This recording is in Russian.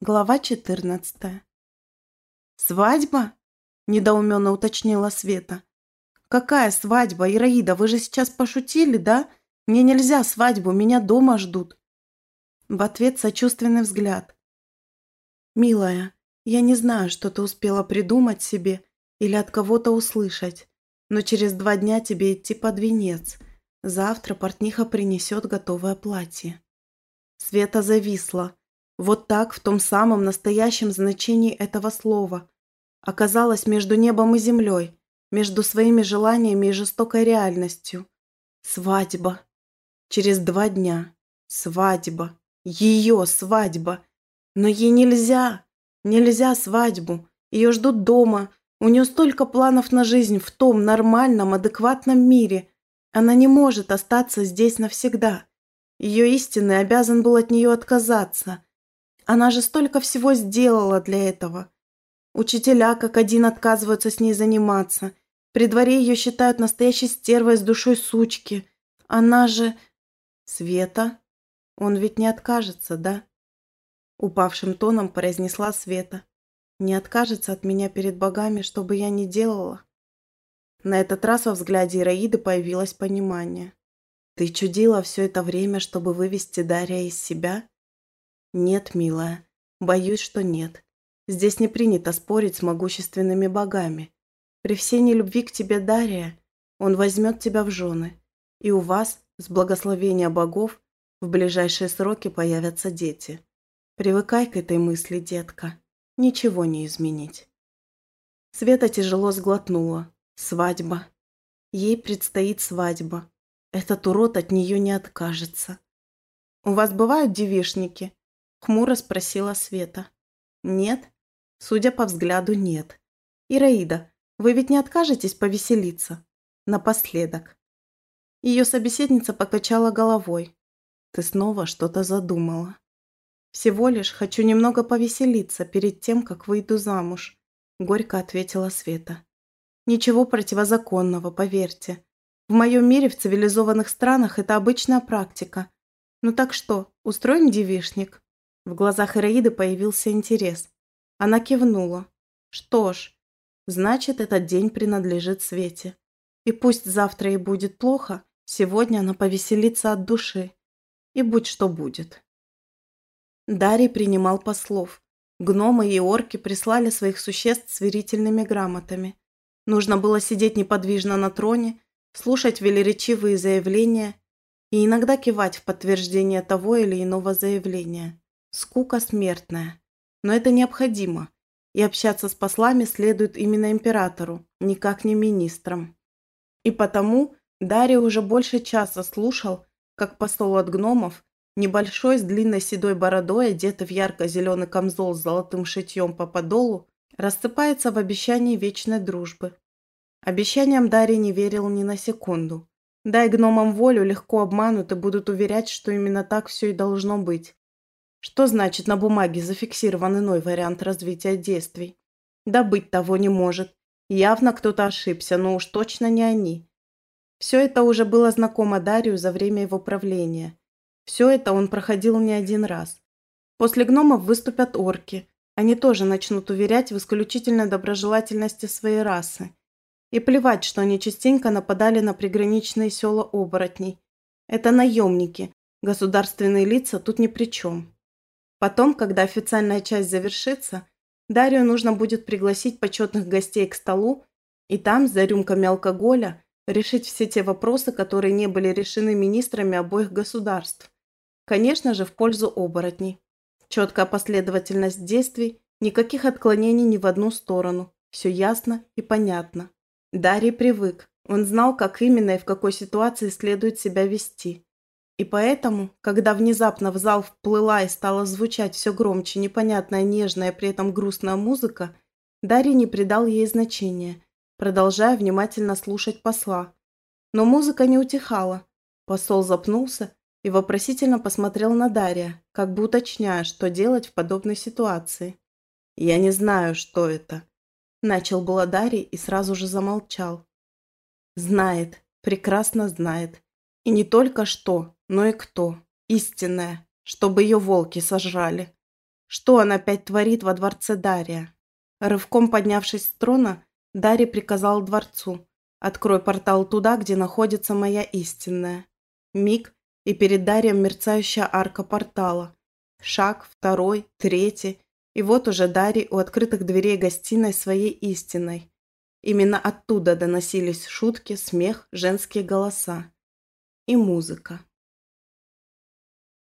Глава 14. «Свадьба?» – недоуменно уточнила Света. «Какая свадьба, Ираида? Вы же сейчас пошутили, да? Мне нельзя свадьбу, меня дома ждут». В ответ сочувственный взгляд. «Милая, я не знаю, что ты успела придумать себе или от кого-то услышать, но через два дня тебе идти под венец. Завтра портниха принесет готовое платье». Света зависла вот так, в том самом настоящем значении этого слова. Оказалась между небом и землей, между своими желаниями и жестокой реальностью. Свадьба. Через два дня. Свадьба. Ее свадьба. Но ей нельзя. Нельзя свадьбу. Ее ждут дома. У нее столько планов на жизнь в том нормальном, адекватном мире. Она не может остаться здесь навсегда. Ее истинный обязан был от нее отказаться – она же столько всего сделала для этого. Учителя как один отказываются с ней заниматься. При дворе ее считают настоящей стервой с душой сучки. Она же... Света? Он ведь не откажется, да? Упавшим тоном произнесла Света. Не откажется от меня перед богами, что бы я ни делала. На этот раз во взгляде Ираиды появилось понимание. Ты чудила все это время, чтобы вывести Дарья из себя? «Нет, милая. Боюсь, что нет. Здесь не принято спорить с могущественными богами. При всей нелюбви к тебе, Дарья, он возьмет тебя в жены. И у вас, с благословения богов, в ближайшие сроки появятся дети. Привыкай к этой мысли, детка. Ничего не изменить». Света тяжело сглотнула. Свадьба. Ей предстоит свадьба. Этот урод от нее не откажется. «У вас бывают девишники?» Хмуро спросила Света. Нет? Судя по взгляду, нет. Ираида, вы ведь не откажетесь повеселиться? Напоследок. Ее собеседница покачала головой. Ты снова что-то задумала. Всего лишь хочу немного повеселиться перед тем, как выйду замуж, горько ответила Света. Ничего противозаконного, поверьте. В моем мире в цивилизованных странах это обычная практика. Ну так что, устроим девишник? В глазах Ираиды появился интерес. Она кивнула. Что ж, значит, этот день принадлежит Свете. И пусть завтра ей будет плохо, сегодня она повеселится от души. И будь что будет. Дарий принимал послов. Гномы и орки прислали своих существ с верительными грамотами. Нужно было сидеть неподвижно на троне, слушать велеречивые заявления и иногда кивать в подтверждение того или иного заявления. Скука смертная. Но это необходимо. И общаться с послами следует именно императору, никак не министрам. И потому Дарья уже больше часа слушал, как посол от гномов, небольшой с длинной седой бородой, одетый в ярко-зеленый камзол с золотым шитьем по подолу, рассыпается в обещании вечной дружбы. Обещаниям Дарья не верил ни на секунду. Дай гномам волю, легко обманут и будут уверять, что именно так все и должно быть. Что значит на бумаге зафиксирован иной вариант развития действий? Да быть того не может. Явно кто-то ошибся, но уж точно не они. Все это уже было знакомо Дарию за время его правления. Все это он проходил не один раз. После гномов выступят орки. Они тоже начнут уверять в исключительной доброжелательности своей расы. И плевать, что они частенько нападали на приграничные села оборотней. Это наемники. Государственные лица тут ни при чем. Потом, когда официальная часть завершится, Дарью нужно будет пригласить почетных гостей к столу и там, за рюмками алкоголя, решить все те вопросы, которые не были решены министрами обоих государств. Конечно же, в пользу оборотней. Четкая последовательность действий, никаких отклонений ни в одну сторону. Все ясно и понятно. Дарий привык. Он знал, как именно и в какой ситуации следует себя вести. И поэтому, когда внезапно в зал вплыла и стала звучать все громче непонятная нежная, при этом грустная музыка, Дарья не придал ей значения, продолжая внимательно слушать посла. Но музыка не утихала. Посол запнулся и вопросительно посмотрел на Дарья, как бы уточняя, что делать в подобной ситуации. «Я не знаю, что это», – начал было Дарий и сразу же замолчал. «Знает, прекрасно знает. И не только что, но и кто. Истинная, чтобы ее волки сожрали. Что он опять творит во дворце Дария? Рывком поднявшись с трона, Дарий приказал дворцу. «Открой портал туда, где находится моя истинная». Миг, и перед Дарием мерцающая арка портала. Шаг, второй, третий, и вот уже Дарий у открытых дверей гостиной своей истинной. Именно оттуда доносились шутки, смех, женские голоса и музыка.